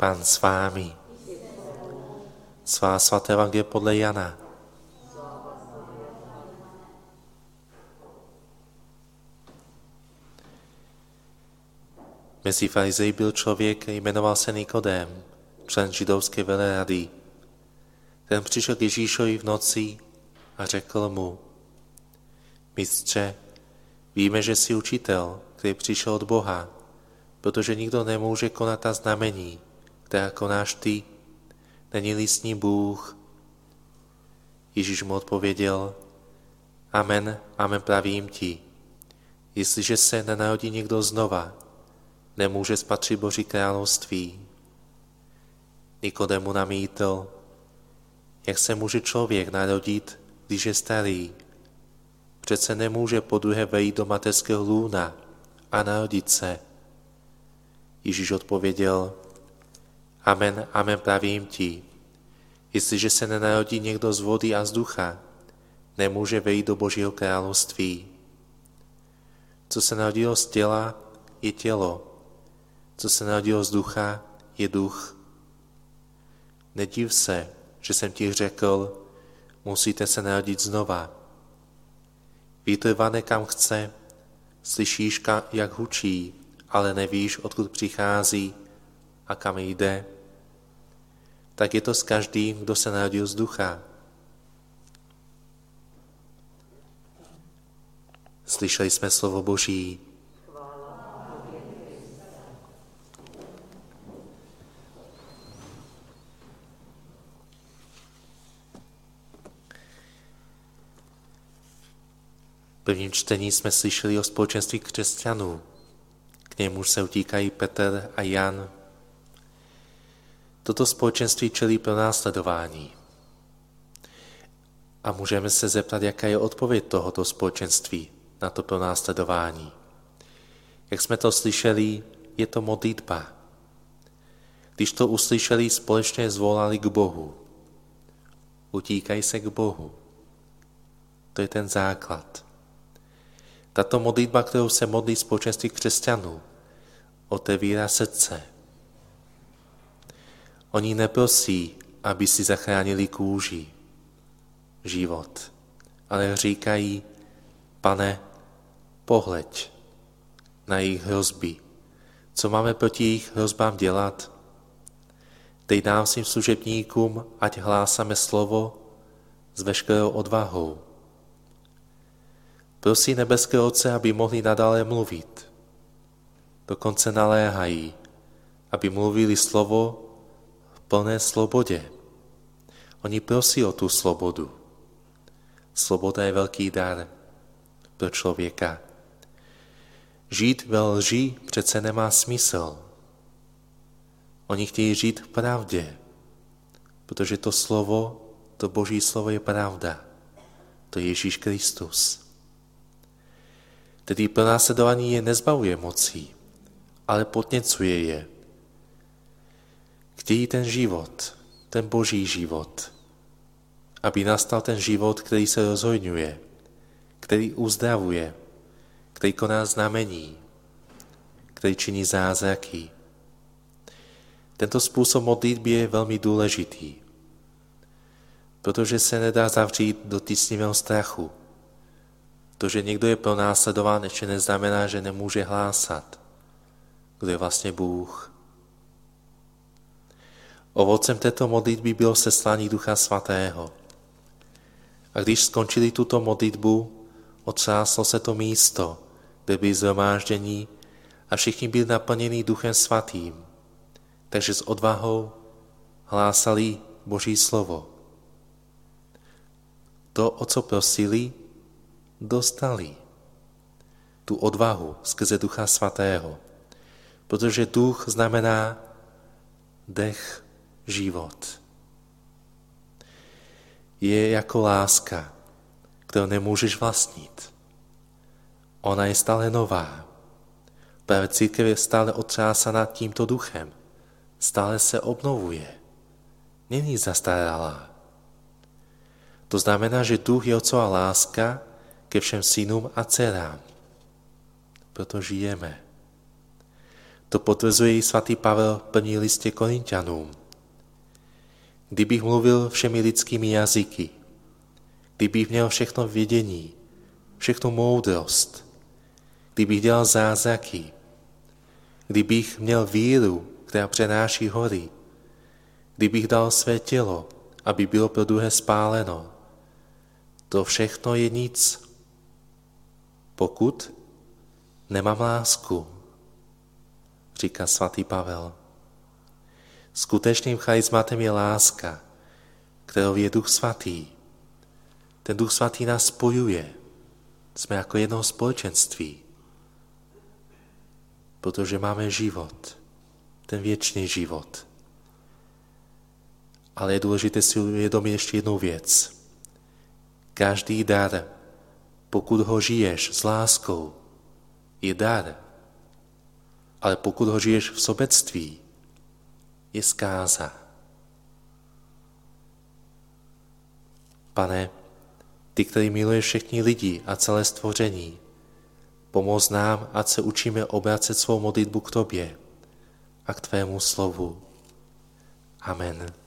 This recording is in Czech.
Pán s vámi. Svá svaté evangelie podle Jana. Mezi farizeji byl člověk, jmenoval se Nikodém, člen židovské velerady. Ten přišel k Ježíšovi v noci a řekl mu, mistře, víme, že jsi učitel, který přišel od Boha, protože nikdo nemůže konat ta znamení, která konáš ty, není-li s Bůh. Ježíš mu odpověděl, Amen, amen pravím ti, jestliže se nenarodí někdo znova, nemůže spatřit Boží království. Nikodemu namítl, jak se může člověk narodit, když je starý. Přece nemůže po druhé vejít do mateřského lůna a narodit se. Ježíš odpověděl, Amen, amen pravím ti, jestliže se nenarodí někdo z vody a z ducha, nemůže vejít do Božího království. Co se narodilo z těla, je tělo. Co se narodilo z ducha, je duch. Nediv se, že jsem ti řekl, musíte se narodit znova. Vítr vane kam chce, slyšíš, jak hučí, ale nevíš, odkud přichází a kam jde. Tak je to s každým, kdo se narodil z ducha. Slyšeli jsme slovo Boží. prvním čtení jsme slyšeli o společenství křesťanů. K němuž se utíkají Petr a Jan. Toto společenství čelí pro následování. A můžeme se zeptat, jaká je odpověď tohoto společenství na to pro následování. Jak jsme to slyšeli, je to modlitba. Když to uslyšeli, společně zvolali k Bohu. Utíkají se k Bohu. To je ten základ. Tato modlitba, kterou se modlí společenství křesťanů, otevírá srdce. Oni neprosí, aby si zachránili kůži, život, ale říkají, pane, pohleď na jejich hrozby. Co máme proti jejich hrozbám dělat? Dej nám svým služebníkům, ať hlásáme slovo s veškerou odvahou Prosí nebeské Otce, aby mohli nadále mluvit. Dokonce naléhají, aby mluvili slovo plné slobodě. Oni prosí o tu slobodu. Sloboda je velký dar pro člověka. Žít ve lži přece nemá smysl. Oni chtějí žít v pravdě, protože to slovo, to boží slovo je pravda. To je Ježíš Kristus. Tedy pronásledování je nezbavuje mocí, ale podněcuje je. Chtějí ten život, ten boží život, aby nastal ten život, který se rozhojňuje, který uzdravuje, který koná znamení, který činí zázraky. Tento způsob modlitby je velmi důležitý, protože se nedá zavřít do tísnivého strachu, to, že někdo je pronásledován, ještě neznamená, že nemůže hlásat, kdo je vlastně Bůh. Ovocem této modlitby bylo seslání Ducha Svatého. A když skončili tuto modlitbu, otřáslo se to místo, kde byli zhromáždění a všichni byli naplněni Duchem Svatým. Takže s odvahou hlásali Boží slovo. To, o co prosili, dostali tu odvahu skrze Ducha Svatého. Protože duch znamená dech, život. Je jako láska, kterou nemůžeš vlastnit. Ona je stále nová. Právě církev je stále otřásaná tímto duchem. Stále se obnovuje. Není zastaralá. To znamená, že duch je otcová láska, ke všem synům a dcerám. Proto žijeme. To potvrzuje i svatý Pavel v první listě Korintianům. Kdybych mluvil všemi lidskými jazyky, kdybych měl všechno vědění, všechno moudrost, kdybych dělal zázraky, kdybych měl víru, která přenáší hory, kdybych dal své tělo, aby bylo pro druhé spáleno, to všechno je nic, pokud nemám lásku, říká svatý Pavel. Skutečným charizmatem je láska, kterou je Duch Svatý. Ten Duch Svatý nás spojuje. Jsme jako jedno společenství, protože máme život, ten věčný život. Ale je důležité si uvědomit ještě jednu věc. Každý dar, pokud ho žiješ s láskou, je dar. Ale pokud ho žiješ v sobectví, je zkáza. Pane, ty, který miluješ všechny lidi a celé stvoření, pomoz nám, ať se učíme obracet svou modlitbu k Tobě a k Tvému slovu. Amen.